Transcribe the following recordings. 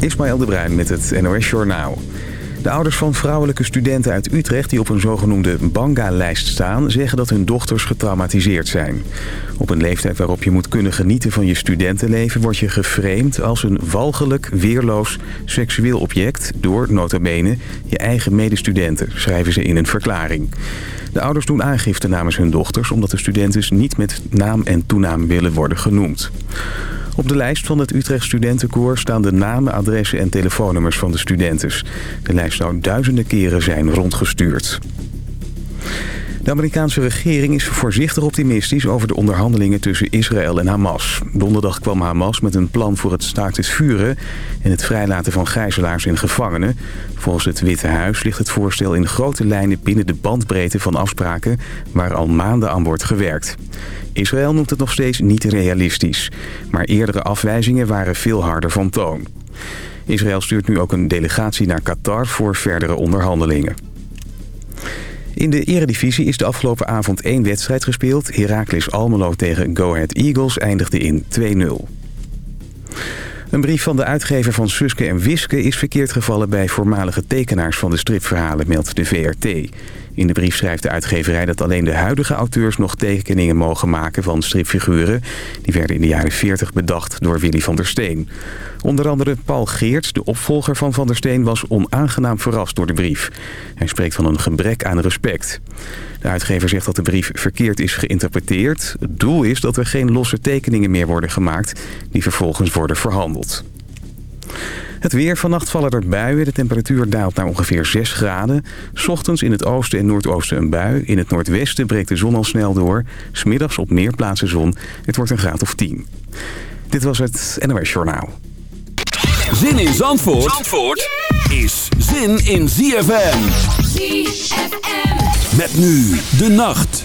Ismaël de Bruin met het NOS Journaal. De ouders van vrouwelijke studenten uit Utrecht die op een zogenoemde Banga-lijst staan... zeggen dat hun dochters getraumatiseerd zijn. Op een leeftijd waarop je moet kunnen genieten van je studentenleven... word je geframed als een walgelijk, weerloos, seksueel object... door, nota bene, je eigen medestudenten, schrijven ze in een verklaring. De ouders doen aangifte namens hun dochters... omdat de studenten niet met naam en toenaam willen worden genoemd. Op de lijst van het Utrecht Studentenkoor staan de namen, adressen en telefoonnummers van de studenten. De lijst zou duizenden keren zijn rondgestuurd. De Amerikaanse regering is voorzichtig optimistisch over de onderhandelingen tussen Israël en Hamas. Donderdag kwam Hamas met een plan voor het staakt het vuren en het vrijlaten van gijzelaars en gevangenen. Volgens het Witte Huis ligt het voorstel in grote lijnen binnen de bandbreedte van afspraken waar al maanden aan wordt gewerkt. Israël noemt het nog steeds niet realistisch, maar eerdere afwijzingen waren veel harder van toon. Israël stuurt nu ook een delegatie naar Qatar voor verdere onderhandelingen. In de eredivisie is de afgelopen avond één wedstrijd gespeeld. Heracles Almelo tegen Go Ahead Eagles eindigde in 2-0. Een brief van de uitgever van Suske en Wiske is verkeerd gevallen bij voormalige tekenaars van de stripverhalen, meldt de VRT. In de brief schrijft de uitgeverij dat alleen de huidige auteurs nog tekeningen mogen maken van stripfiguren. Die werden in de jaren 40 bedacht door Willy van der Steen. Onder andere Paul Geerts, de opvolger van Van der Steen, was onaangenaam verrast door de brief. Hij spreekt van een gebrek aan respect. De uitgever zegt dat de brief verkeerd is geïnterpreteerd. Het doel is dat er geen losse tekeningen meer worden gemaakt die vervolgens worden verhandeld. Het weer. Vannacht vallen er buien. De temperatuur daalt naar ongeveer 6 graden. Ochtends in het oosten en noordoosten een bui. In het noordwesten breekt de zon al snel door. Smiddags op meer plaatsen zon. Het wordt een graad of 10. Dit was het NOS Journaal. Zin in Zandvoort, Zandvoort is zin in ZFM. ZFM. Met nu de nacht.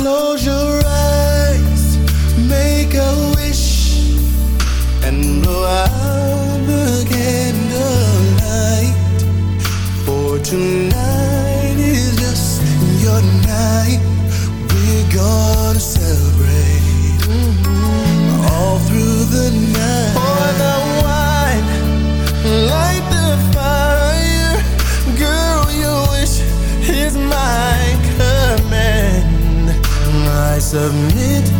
close your submit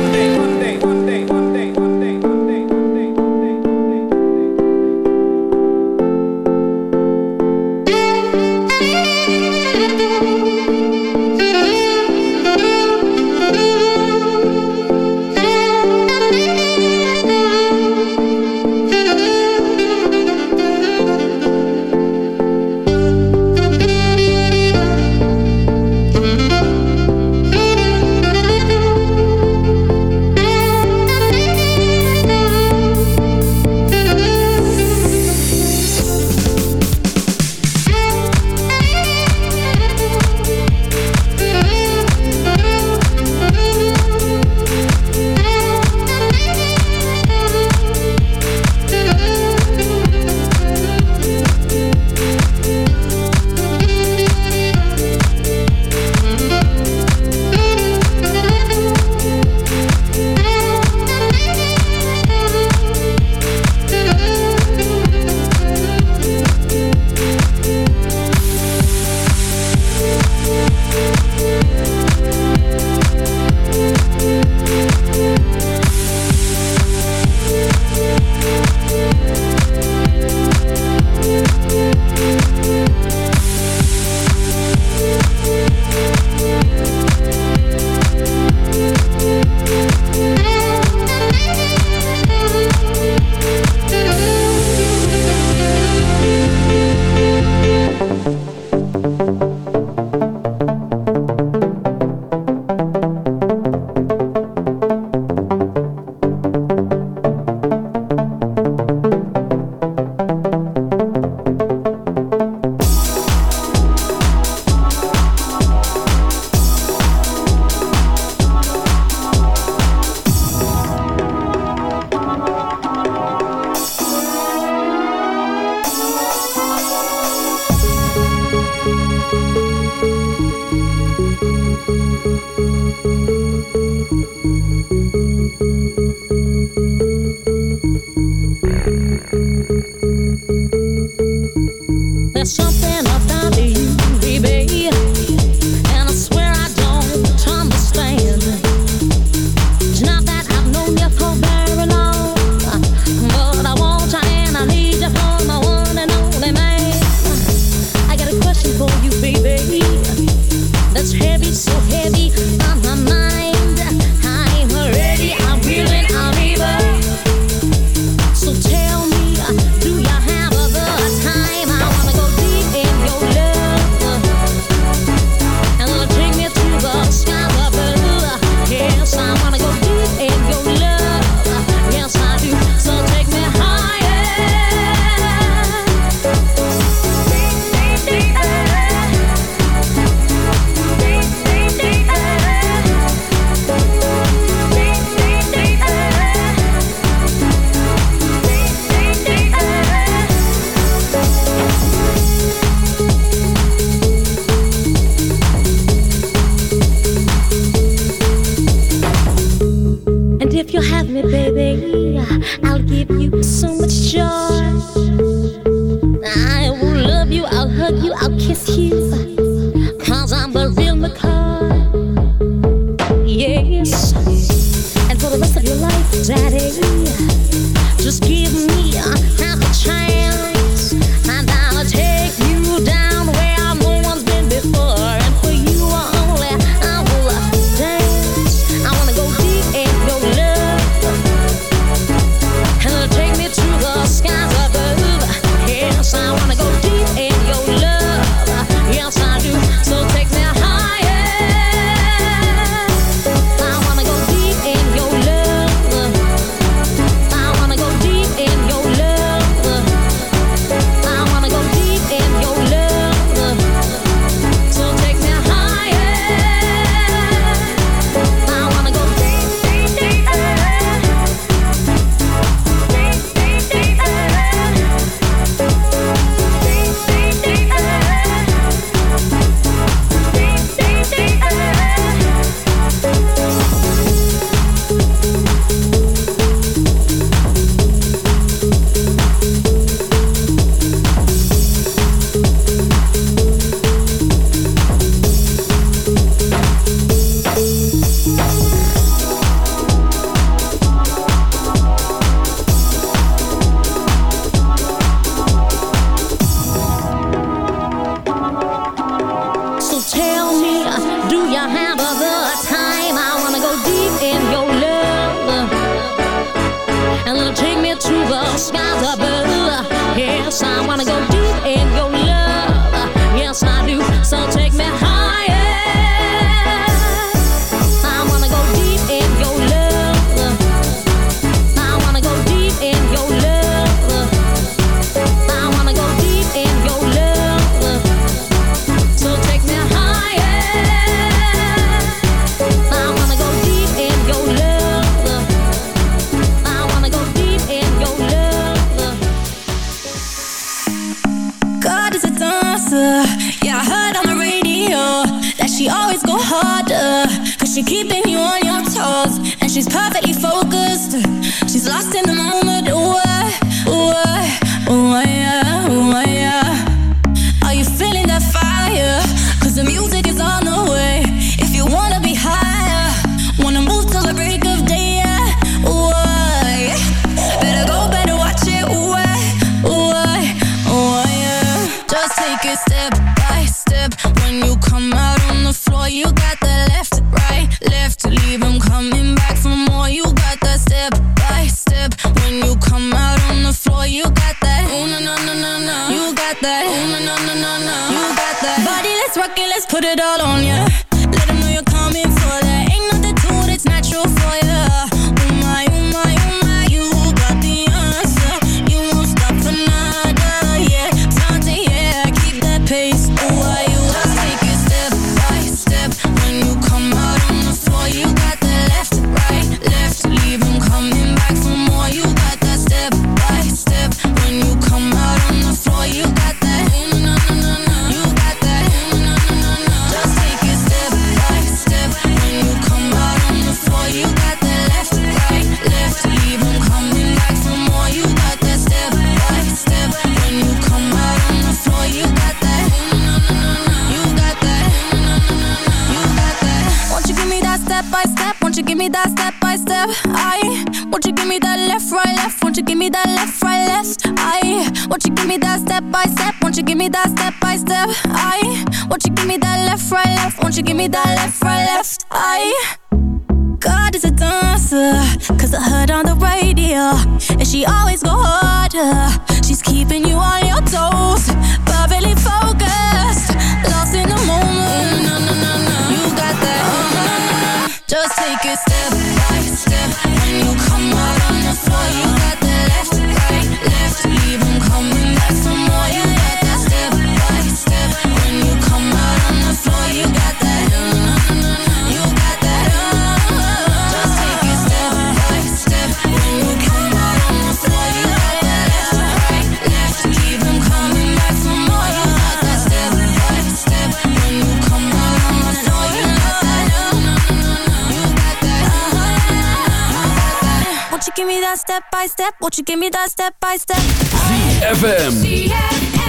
Won't you give me that step by step? FM.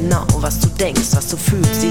genau, was du denkst, was du fühlst. Sie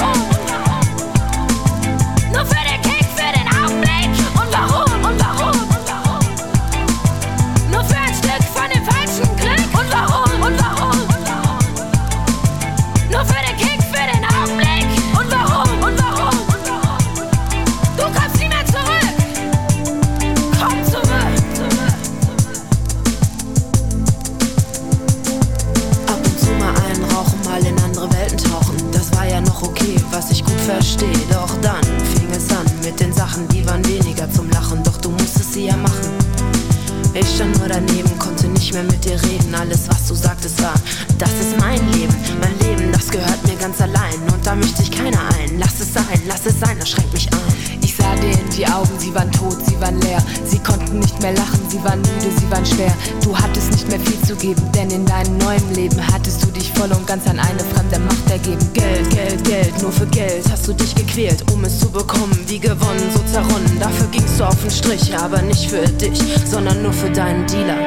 Zerronnen. Dafür gingst du auf den Strich, aber nicht für dich, sondern nur für deinen Dealer.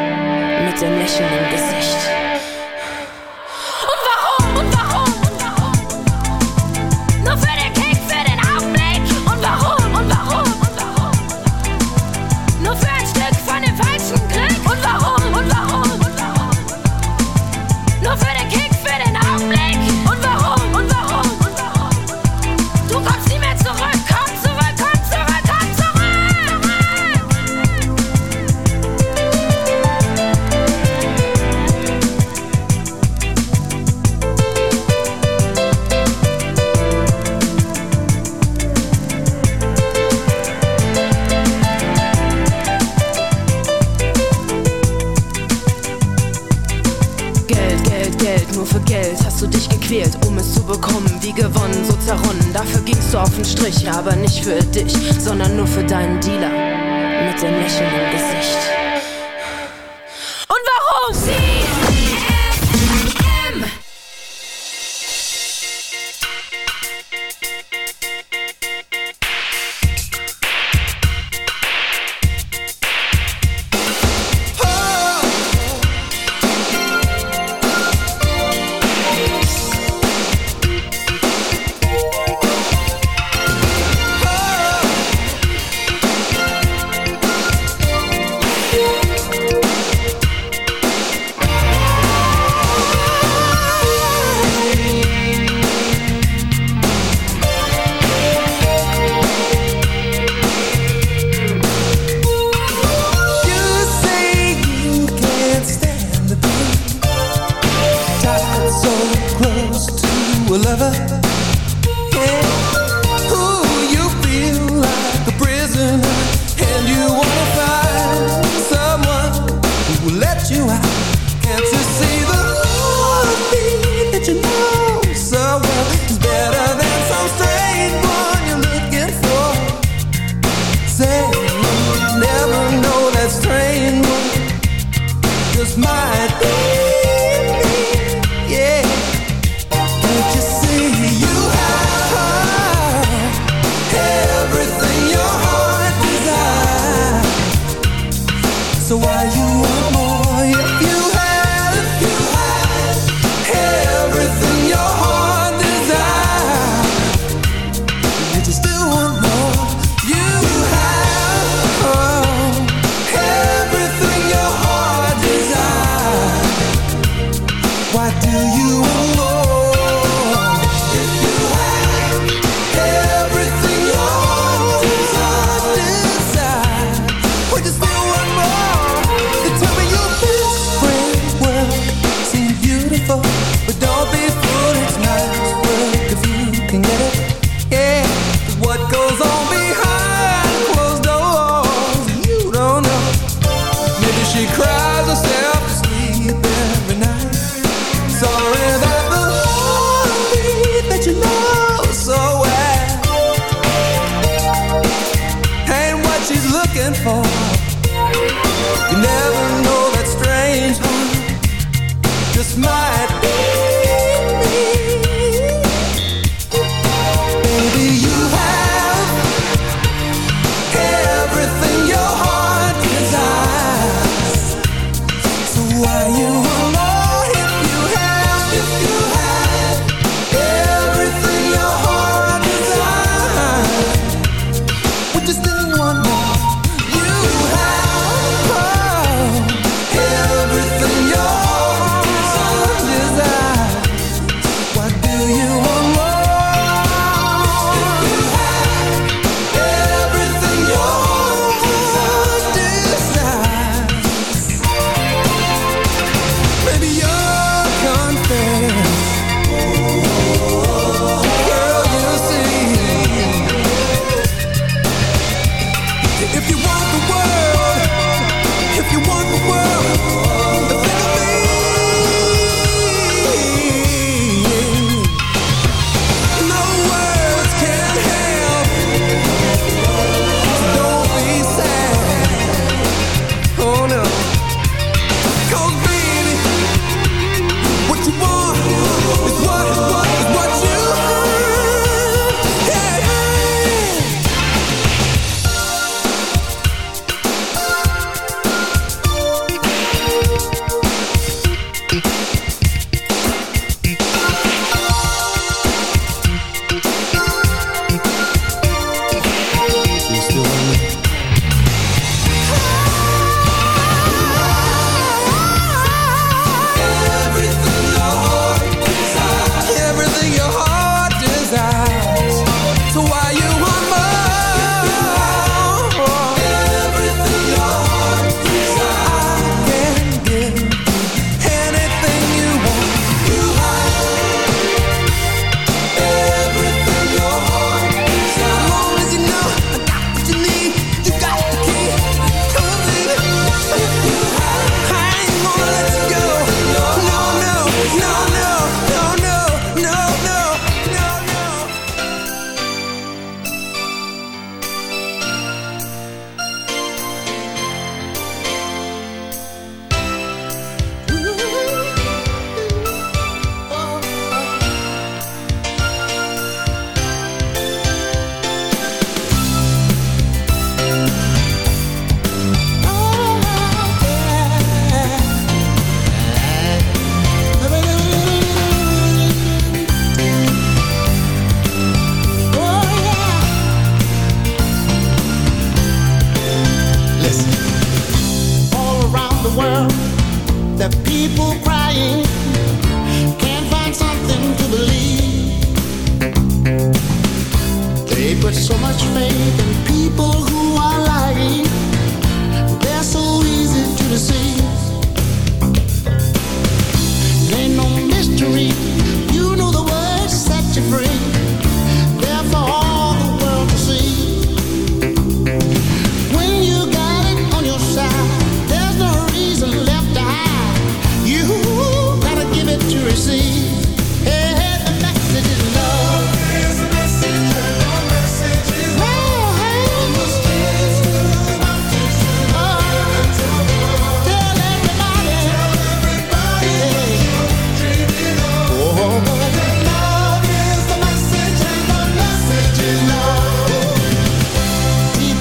Mit dem Lächeln im Gesicht. So close to a lover.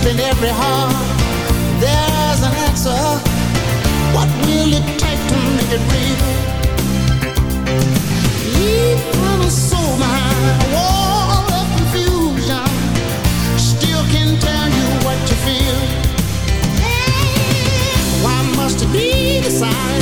in every heart there's an answer. What will it take to make it real? Even a soul behind a wall of confusion still can tell you what you feel. Why must it be the sign